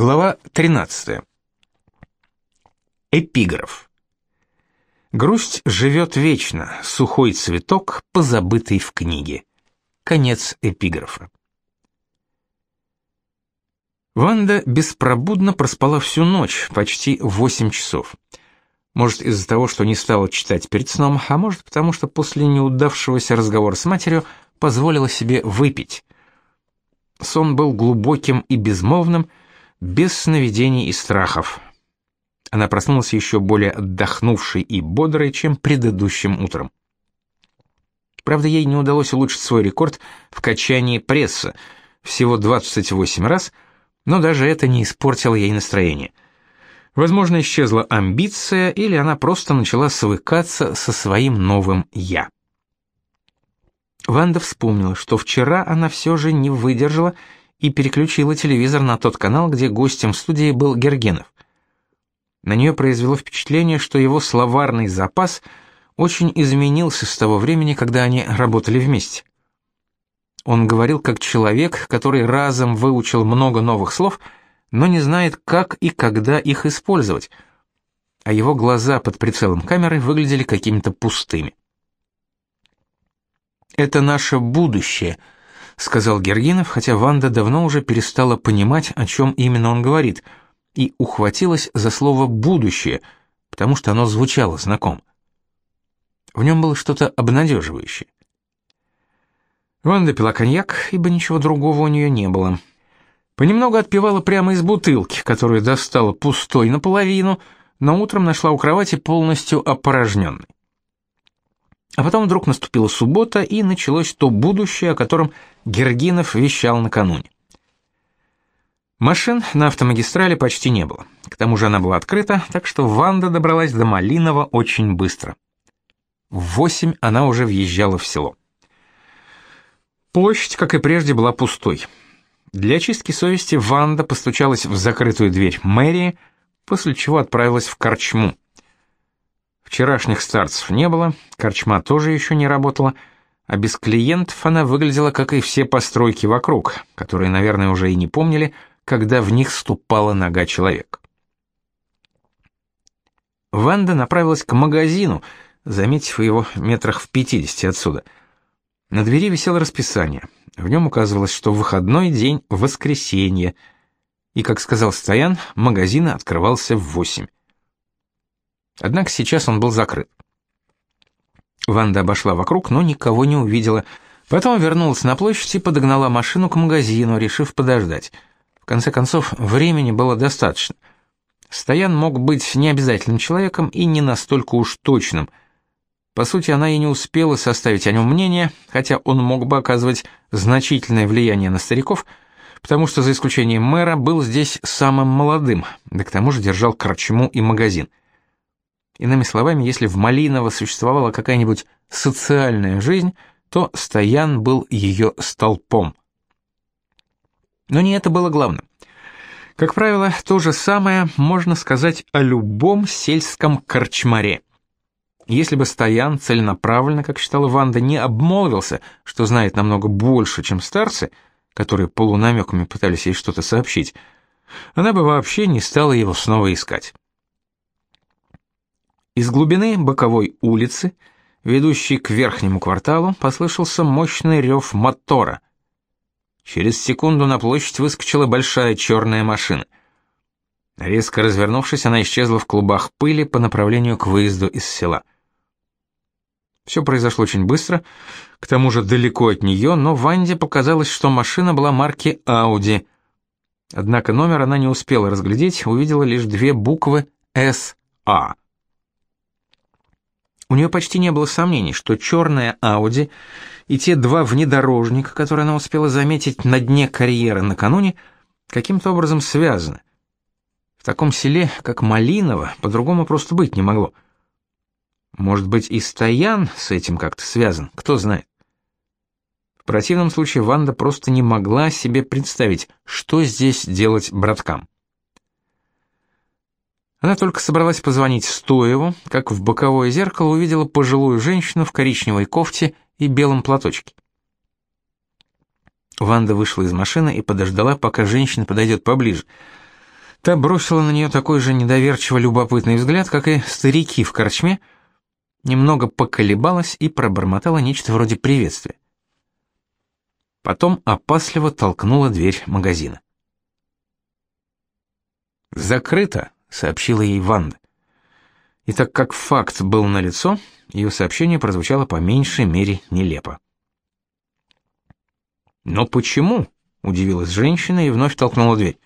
Глава 13. Эпиграф. Грусть живет вечно, сухой цветок, позабытый в книге. Конец эпиграфа. Ванда беспробудно проспала всю ночь, почти 8 часов. Может, из-за того, что не стала читать перед сном, а может, потому что после неудавшегося разговора с матерью позволила себе выпить. Сон был глубоким и безмолвным, без сновидений и страхов. Она проснулась еще более отдохнувшей и бодрой, чем предыдущим утром. Правда, ей не удалось улучшить свой рекорд в качании пресса, всего 28 раз, но даже это не испортило ей настроение. Возможно, исчезла амбиция, или она просто начала свыкаться со своим новым «я». Ванда вспомнила, что вчера она все же не выдержала и переключила телевизор на тот канал, где гостем в студии был Гергенов. На нее произвело впечатление, что его словарный запас очень изменился с того времени, когда они работали вместе. Он говорил как человек, который разом выучил много новых слов, но не знает, как и когда их использовать, а его глаза под прицелом камеры выглядели какими-то пустыми. «Это наше будущее», сказал Гергинов, хотя Ванда давно уже перестала понимать, о чем именно он говорит, и ухватилась за слово «будущее», потому что оно звучало знаком. В нем было что-то обнадеживающее. Ванда пила коньяк, ибо ничего другого у нее не было. Понемногу отпивала прямо из бутылки, которую достала пустой наполовину, но утром нашла у кровати полностью опорожненной. А потом вдруг наступила суббота, и началось то будущее, о котором Гергинов вещал накануне. Машин на автомагистрали почти не было. К тому же она была открыта, так что Ванда добралась до Малинова очень быстро. В восемь она уже въезжала в село. Площадь, как и прежде, была пустой. Для очистки совести Ванда постучалась в закрытую дверь мэрии, после чего отправилась в корчму. Вчерашних старцев не было, корчма тоже еще не работала, а без клиентов она выглядела, как и все постройки вокруг, которые, наверное, уже и не помнили, когда в них ступала нога человека. Ванда направилась к магазину, заметив его метрах в пятидесяти отсюда. На двери висело расписание. В нем указывалось, что выходной день — воскресенье, и, как сказал Стоян, магазин открывался в восемь. Однако сейчас он был закрыт. Ванда обошла вокруг, но никого не увидела. Потом вернулась на площадь и подогнала машину к магазину, решив подождать. В конце концов, времени было достаточно. Стоян мог быть не обязательным человеком и не настолько уж точным. По сути, она и не успела составить о нем мнение, хотя он мог бы оказывать значительное влияние на стариков, потому что, за исключением мэра, был здесь самым молодым, да к тому же держал корчму и магазин. Иными словами, если в Малиново существовала какая-нибудь социальная жизнь, то Стоян был ее столпом. Но не это было главным. Как правило, то же самое можно сказать о любом сельском корчмаре. Если бы Стоян целенаправленно, как считала Ванда, не обмолвился, что знает намного больше, чем старцы, которые полунамеками пытались ей что-то сообщить, она бы вообще не стала его снова искать. Из глубины боковой улицы, ведущей к верхнему кварталу, послышался мощный рев мотора. Через секунду на площадь выскочила большая черная машина. Резко развернувшись, она исчезла в клубах пыли по направлению к выезду из села. Все произошло очень быстро, к тому же далеко от нее, но Ванде показалось, что машина была марки Audi. Однако номер она не успела разглядеть, увидела лишь две буквы «СА». У нее почти не было сомнений, что черная Ауди и те два внедорожника, которые она успела заметить на дне карьеры накануне, каким-то образом связаны. В таком селе, как Малиново, по-другому просто быть не могло. Может быть, и Стоян с этим как-то связан, кто знает. В противном случае Ванда просто не могла себе представить, что здесь делать браткам. Она только собралась позвонить Стоеву, как в боковое зеркало увидела пожилую женщину в коричневой кофте и белом платочке. Ванда вышла из машины и подождала, пока женщина подойдет поближе. Та бросила на нее такой же недоверчиво любопытный взгляд, как и старики в корчме, немного поколебалась и пробормотала нечто вроде приветствия. Потом опасливо толкнула дверь магазина. «Закрыто», — сообщила ей Ванда. И так как факт был налицо, ее сообщение прозвучало по меньшей мере нелепо. «Но почему?» — удивилась женщина и вновь толкнула дверь.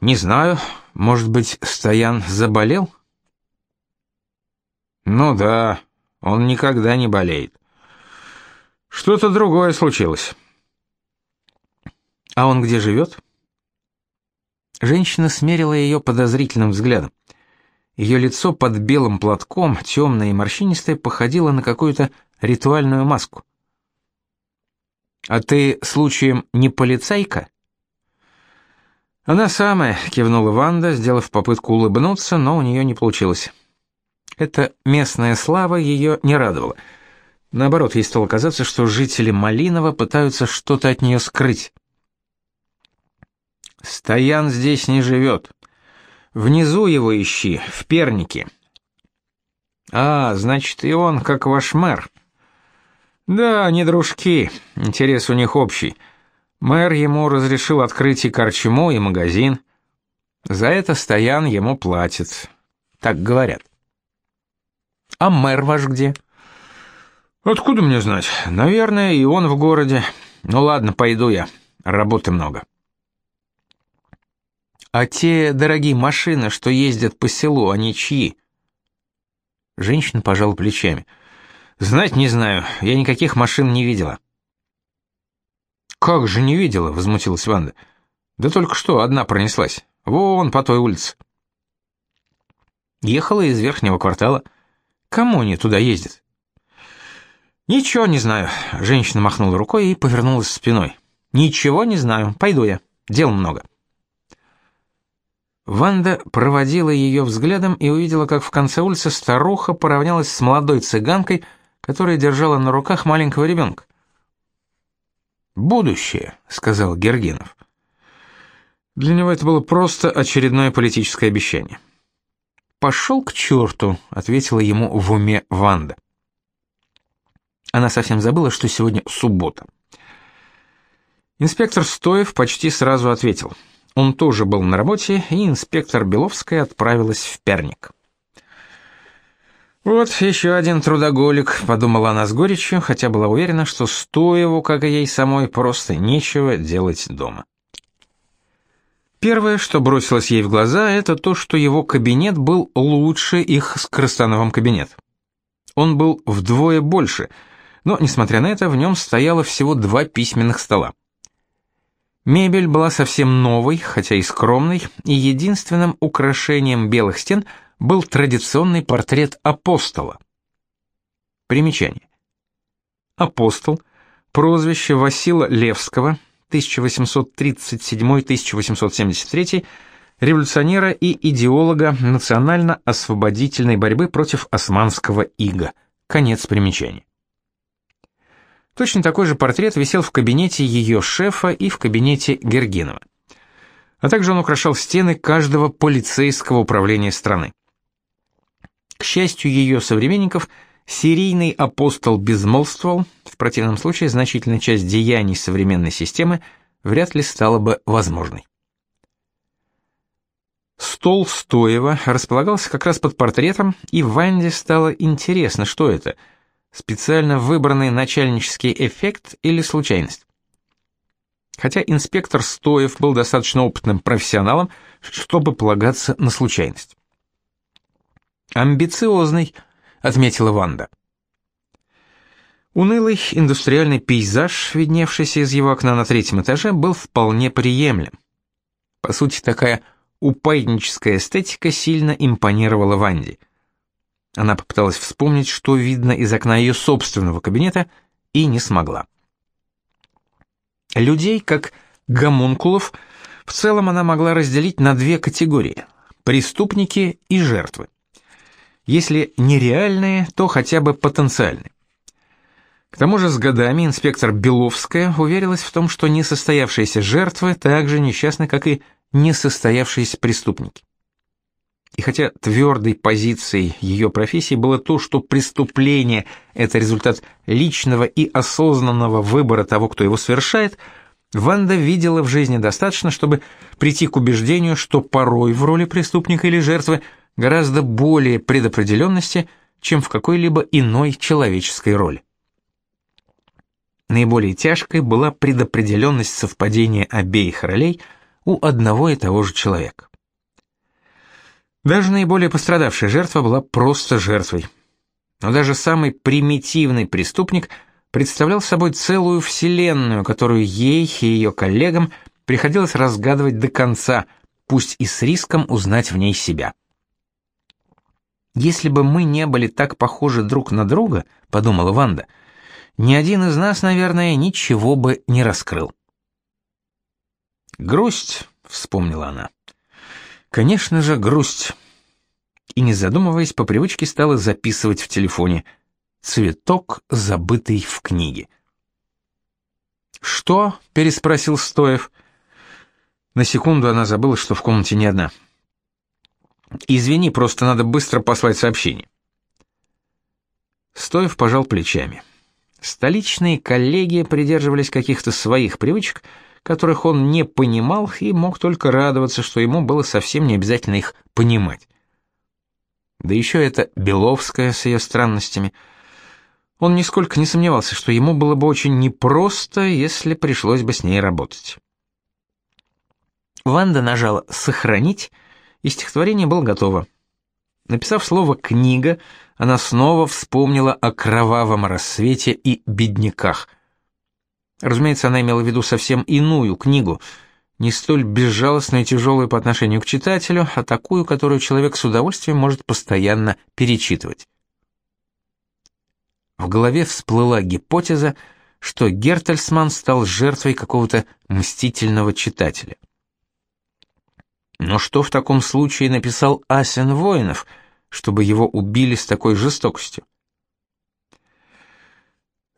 «Не знаю, может быть, Стоян заболел?» «Ну да, он никогда не болеет. Что-то другое случилось». «А он где живет?» Женщина смерила ее подозрительным взглядом. Ее лицо под белым платком, темное и морщинистое, походило на какую-то ритуальную маску. «А ты, случаем, не полицейка?» «Она самая», — кивнула Ванда, сделав попытку улыбнуться, но у нее не получилось. Эта местная слава ее не радовала. Наоборот, ей стало казаться, что жители Малинова пытаются что-то от нее скрыть. «Стоян здесь не живет. Внизу его ищи, в пернике». «А, значит, и он, как ваш мэр». «Да, они дружки, интерес у них общий». Мэр ему разрешил открыть и корчму, и магазин. За это Стоян ему платит. Так говорят. А мэр ваш где? Откуда мне знать? Наверное, и он в городе. Ну ладно, пойду я. Работы много. А те дорогие машины, что ездят по селу, они чьи? Женщина пожала плечами. Знать не знаю, я никаких машин не видела. «Как же не видела?» — возмутилась Ванда. «Да только что одна пронеслась. Вон по той улице». Ехала из верхнего квартала. Кому они туда ездят? «Ничего не знаю», — женщина махнула рукой и повернулась спиной. «Ничего не знаю. Пойду я. Дел много». Ванда проводила ее взглядом и увидела, как в конце улицы старуха поравнялась с молодой цыганкой, которая держала на руках маленького ребенка. «Будущее», — сказал Гергинов. Для него это было просто очередное политическое обещание. «Пошел к черту», — ответила ему в уме Ванда. Она совсем забыла, что сегодня суббота. Инспектор Стоев почти сразу ответил. Он тоже был на работе, и инспектор Беловская отправилась в Перник. «Вот еще один трудоголик», — подумала она с горечью, хотя была уверена, что Стоеву, как и ей самой, просто нечего делать дома. Первое, что бросилось ей в глаза, это то, что его кабинет был лучше их с Крыстановым кабинет. Он был вдвое больше, но, несмотря на это, в нем стояло всего два письменных стола. Мебель была совсем новой, хотя и скромной, и единственным украшением белых стен — был традиционный портрет апостола. Примечание. Апостол – прозвище Васила Левского, 1837-1873, революционера и идеолога национально-освободительной борьбы против османского ига. Конец примечания. Точно такой же портрет висел в кабинете ее шефа и в кабинете Гергинова. А также он украшал стены каждого полицейского управления страны. К счастью ее современников, серийный апостол безмолвствовал, в противном случае значительная часть деяний современной системы вряд ли стала бы возможной. Стол Стоева располагался как раз под портретом, и Ванде стало интересно, что это – специально выбранный начальнический эффект или случайность. Хотя инспектор Стоев был достаточно опытным профессионалом, чтобы полагаться на случайность. «Амбициозный», — отметила Ванда. Унылый индустриальный пейзаж, видневшийся из его окна на третьем этаже, был вполне приемлем. По сути, такая упадническая эстетика сильно импонировала Ванде. Она попыталась вспомнить, что видно из окна ее собственного кабинета, и не смогла. Людей, как гомункулов, в целом она могла разделить на две категории – преступники и жертвы если не реальные, то хотя бы потенциальные. К тому же с годами инспектор Беловская уверилась в том, что несостоявшиеся жертвы так же несчастны, как и несостоявшиеся преступники. И хотя твердой позицией ее профессии было то, что преступление – это результат личного и осознанного выбора того, кто его совершает, Ванда видела в жизни достаточно, чтобы прийти к убеждению, что порой в роли преступника или жертвы гораздо более предопределенности, чем в какой-либо иной человеческой роли. Наиболее тяжкой была предопределенность совпадения обеих ролей у одного и того же человека. Даже наиболее пострадавшая жертва была просто жертвой. Но даже самый примитивный преступник представлял собой целую вселенную, которую ей и ее коллегам приходилось разгадывать до конца, пусть и с риском узнать в ней себя. «Если бы мы не были так похожи друг на друга», — подумала Ванда, — «ни один из нас, наверное, ничего бы не раскрыл». «Грусть», — вспомнила она, — Конечно же, грусть. И не задумываясь, по привычке стала записывать в телефоне «Цветок, забытый в книге». «Что?» — переспросил Стоев. На секунду она забыла, что в комнате не одна. «Извини, просто надо быстро послать сообщение». Стоев пожал плечами. Столичные коллеги придерживались каких-то своих привычек — которых он не понимал и мог только радоваться, что ему было совсем не обязательно их понимать. Да еще это Беловская с ее странностями. Он нисколько не сомневался, что ему было бы очень непросто, если пришлось бы с ней работать. Ванда нажала «Сохранить», и стихотворение было готово. Написав слово «книга», она снова вспомнила о кровавом рассвете и бедняках – Разумеется, она имела в виду совсем иную книгу, не столь безжалостную и тяжелую по отношению к читателю, а такую, которую человек с удовольствием может постоянно перечитывать. В голове всплыла гипотеза, что Гертельсман стал жертвой какого-то мстительного читателя. Но что в таком случае написал Асен Воинов, чтобы его убили с такой жестокостью?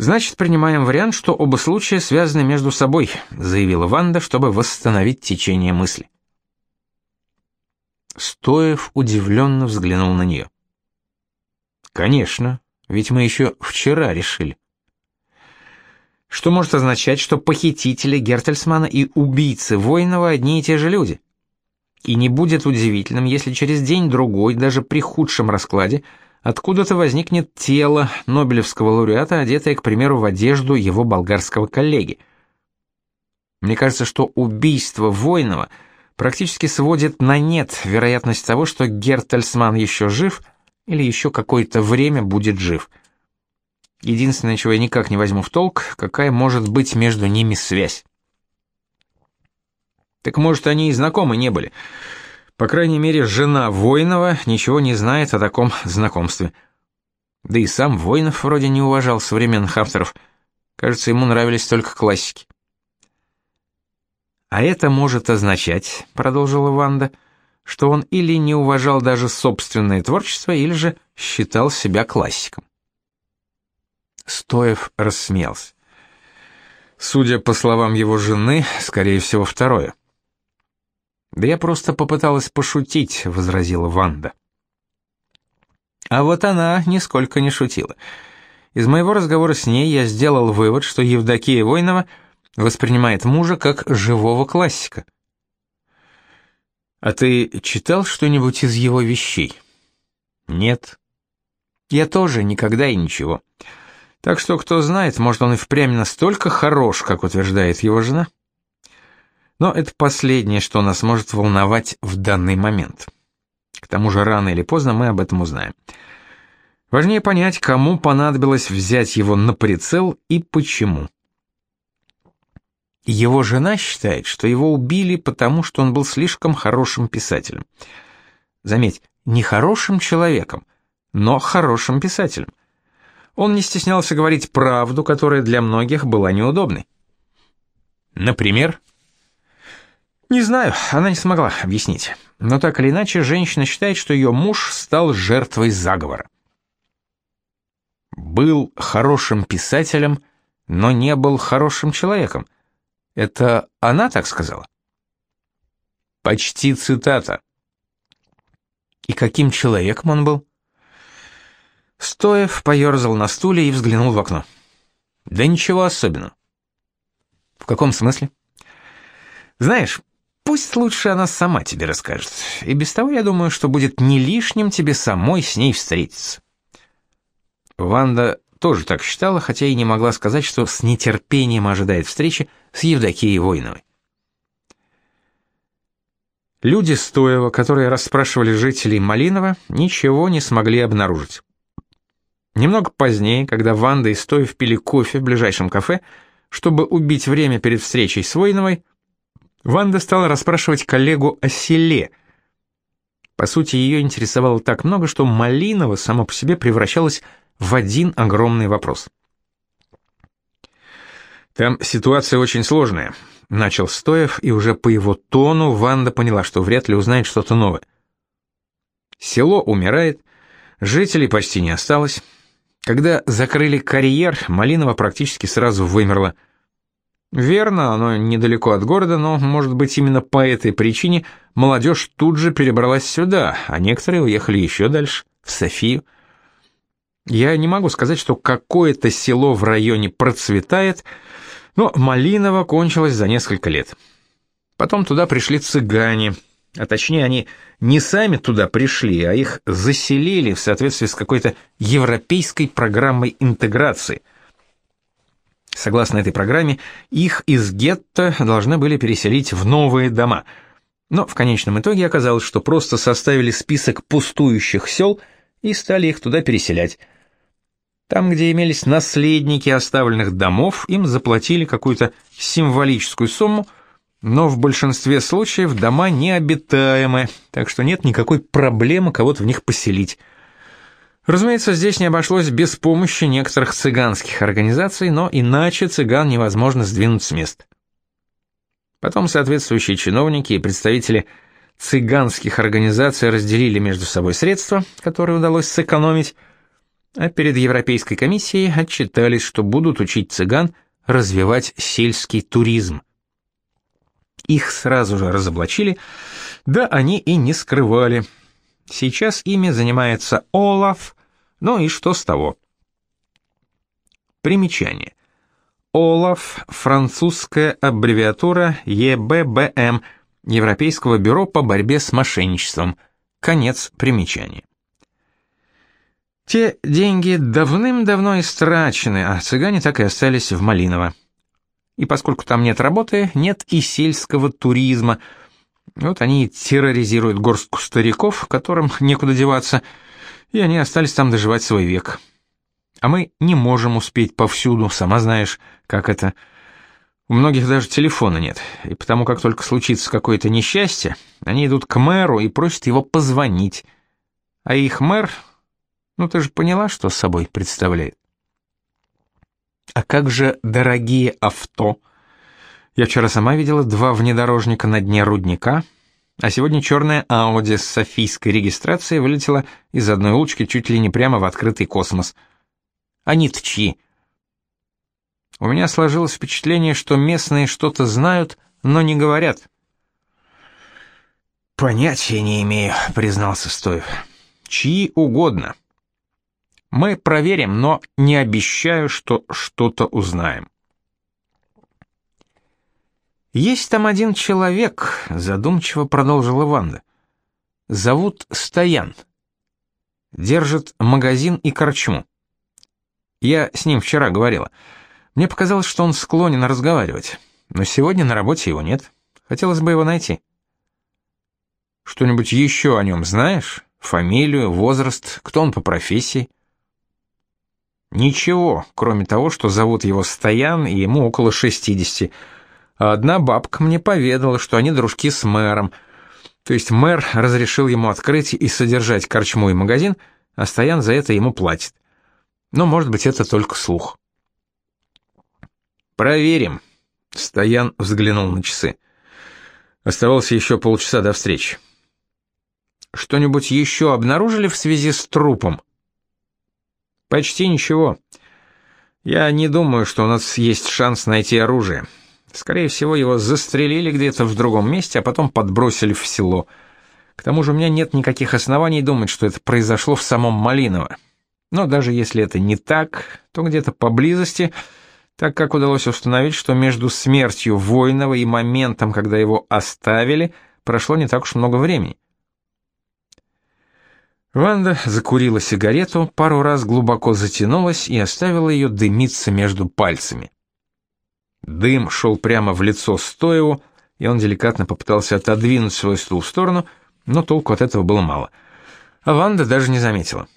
Значит, принимаем вариант, что оба случая связаны между собой, заявила Ванда, чтобы восстановить течение мысли. Стоев удивленно взглянул на нее. Конечно, ведь мы еще вчера решили. Что может означать, что похитители Гертельсмана и убийцы Воинова одни и те же люди? И не будет удивительным, если через день-другой, даже при худшем раскладе, откуда-то возникнет тело Нобелевского лауреата, одетое, к примеру, в одежду его болгарского коллеги. Мне кажется, что убийство Войнова практически сводит на нет вероятность того, что Гертельсман еще жив или еще какое-то время будет жив. Единственное, чего я никак не возьму в толк, какая может быть между ними связь. Так может, они и знакомы не были. По крайней мере, жена Воинова ничего не знает о таком знакомстве. Да и сам Воинов вроде не уважал современных авторов. Кажется, ему нравились только классики. «А это может означать, — продолжила Ванда, — что он или не уважал даже собственное творчество, или же считал себя классиком». Стоев рассмеялся. Судя по словам его жены, скорее всего, второе. Да я просто попыталась пошутить, возразила Ванда. А вот она нисколько не шутила. Из моего разговора с ней я сделал вывод, что Евдокия Войнова воспринимает мужа как живого классика. А ты читал что-нибудь из его вещей? Нет. Я тоже никогда и ничего. Так что кто знает, может, он и впрямь настолько хорош, как утверждает его жена. Но это последнее, что нас может волновать в данный момент. К тому же рано или поздно мы об этом узнаем. Важнее понять, кому понадобилось взять его на прицел и почему. Его жена считает, что его убили, потому что он был слишком хорошим писателем. Заметь, не хорошим человеком, но хорошим писателем. Он не стеснялся говорить правду, которая для многих была неудобной. Например, не знаю, она не смогла объяснить. Но так или иначе, женщина считает, что ее муж стал жертвой заговора. Был хорошим писателем, но не был хорошим человеком. Это она так сказала? Почти цитата. И каким человеком он был? Стоев поерзал на стуле и взглянул в окно. Да ничего особенного. В каком смысле? Знаешь, пусть лучше она сама тебе расскажет. И без того я думаю, что будет не лишним тебе самой с ней встретиться. Ванда тоже так считала, хотя и не могла сказать, что с нетерпением ожидает встречи с Евдокией Войновой. Люди Стоева, которые расспрашивали жителей Малинова, ничего не смогли обнаружить. Немного позднее, когда Ванда и Стоев пили кофе в ближайшем кафе, чтобы убить время перед встречей с Войновой, Ванда стала расспрашивать коллегу о селе. По сути, ее интересовало так много, что Малинова само по себе превращалась в один огромный вопрос. «Там ситуация очень сложная», — начал Стоев, и уже по его тону Ванда поняла, что вряд ли узнает что-то новое. Село умирает, жителей почти не осталось. Когда закрыли карьер, Малинова практически сразу вымерла. Верно, оно недалеко от города, но, может быть, именно по этой причине молодежь тут же перебралась сюда, а некоторые уехали еще дальше, в Софию. Я не могу сказать, что какое-то село в районе процветает, но Малиново кончилось за несколько лет. Потом туда пришли цыгане, а точнее они не сами туда пришли, а их заселили в соответствии с какой-то европейской программой интеграции. Согласно этой программе, их из гетто должны были переселить в новые дома. Но в конечном итоге оказалось, что просто составили список пустующих сел и стали их туда переселять. Там, где имелись наследники оставленных домов, им заплатили какую-то символическую сумму, но в большинстве случаев дома необитаемы, так что нет никакой проблемы кого-то в них поселить. Разумеется, здесь не обошлось без помощи некоторых цыганских организаций, но иначе цыган невозможно сдвинуть с места. Потом соответствующие чиновники и представители цыганских организаций разделили между собой средства, которые удалось сэкономить, а перед Европейской комиссией отчитались, что будут учить цыган развивать сельский туризм. Их сразу же разоблачили, да они и не скрывали. Сейчас ими занимается Олаф, ну и что с того? Примечание. Олаф – французская аббревиатура ЕББМ, Европейского бюро по борьбе с мошенничеством. Конец примечания. Те деньги давным-давно истрачены, а цыгане так и остались в Малиново. И поскольку там нет работы, нет и сельского туризма. Вот они терроризируют горстку стариков, которым некуда деваться, и они остались там доживать свой век. А мы не можем успеть повсюду, сама знаешь, как это. У многих даже телефона нет, и потому как только случится какое-то несчастье, они идут к мэру и просят его позвонить. А их мэр ну ты же поняла, что собой представляет. А как же дорогие авто? Я вчера сама видела два внедорожника на дне рудника, а сегодня черная Ауди с софийской регистрацией вылетела из одной улочки чуть ли не прямо в открытый космос. Они-то чьи? У меня сложилось впечатление, что местные что-то знают, но не говорят. «Понятия не имею», — признался Стоев. «Чьи угодно. Мы проверим, но не обещаю, что что-то узнаем. Есть там один человек, задумчиво продолжила Ванда. Зовут Стоян. Держит магазин и корчму. Я с ним вчера говорила. Мне показалось, что он склонен разговаривать, но сегодня на работе его нет. Хотелось бы его найти. Что-нибудь еще о нем знаешь? Фамилию, возраст, кто он по профессии? Ничего, кроме того, что зовут его Стоян, и ему около 60. А одна бабка мне поведала, что они дружки с мэром. То есть мэр разрешил ему открыть и содержать корчму и магазин, а Стоян за это ему платит. Но, может быть, это только слух. «Проверим», — Стоян взглянул на часы. Оставалось еще полчаса до встречи. «Что-нибудь еще обнаружили в связи с трупом?» Почти ничего. Я не думаю, что у нас есть шанс найти оружие. Скорее всего, его застрелили где-то в другом месте, а потом подбросили в село. К тому же у меня нет никаких оснований думать, что это произошло в самом Малиново. Но даже если это не так, то где-то поблизости, так как удалось установить, что между смертью Войнова и моментом, когда его оставили, прошло не так уж много времени. Ванда закурила сигарету, пару раз глубоко затянулась и оставила ее дымиться между пальцами. Дым шел прямо в лицо Стоеву, и он деликатно попытался отодвинуть свой стул в сторону, но толку от этого было мало. А Ванда даже не заметила.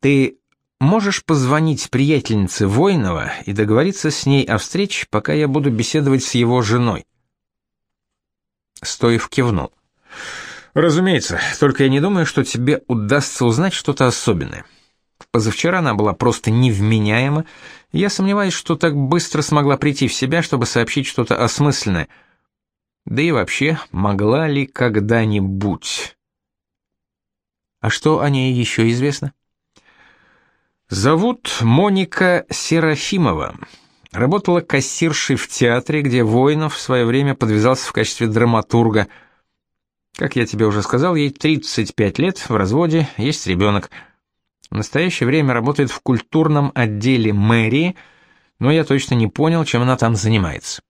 «Ты можешь позвонить приятельнице Войнова и договориться с ней о встрече, пока я буду беседовать с его женой?» Стоев кивнул. Разумеется, только я не думаю, что тебе удастся узнать что-то особенное. Позавчера она была просто невменяема, я сомневаюсь, что так быстро смогла прийти в себя, чтобы сообщить что-то осмысленное. Да и вообще, могла ли когда-нибудь? А что о ней еще известно? Зовут Моника Серафимова. Работала кассиршей в театре, где Воинов в свое время подвязался в качестве драматурга – как я тебе уже сказал, ей 35 лет, в разводе, есть ребенок. В настоящее время работает в культурном отделе мэрии, но я точно не понял, чем она там занимается.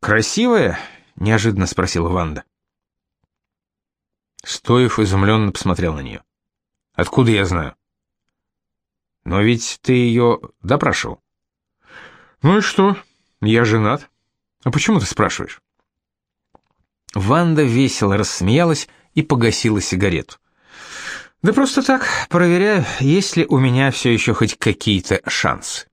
«Красивая?» — неожиданно спросила Ванда. Стоев изумленно посмотрел на нее. «Откуда я знаю?» «Но ведь ты ее допрашивал». «Ну и что? Я женат. А почему ты спрашиваешь?» Ванда весело рассмеялась и погасила сигарету. «Да просто так, проверяю, есть ли у меня все еще хоть какие-то шансы».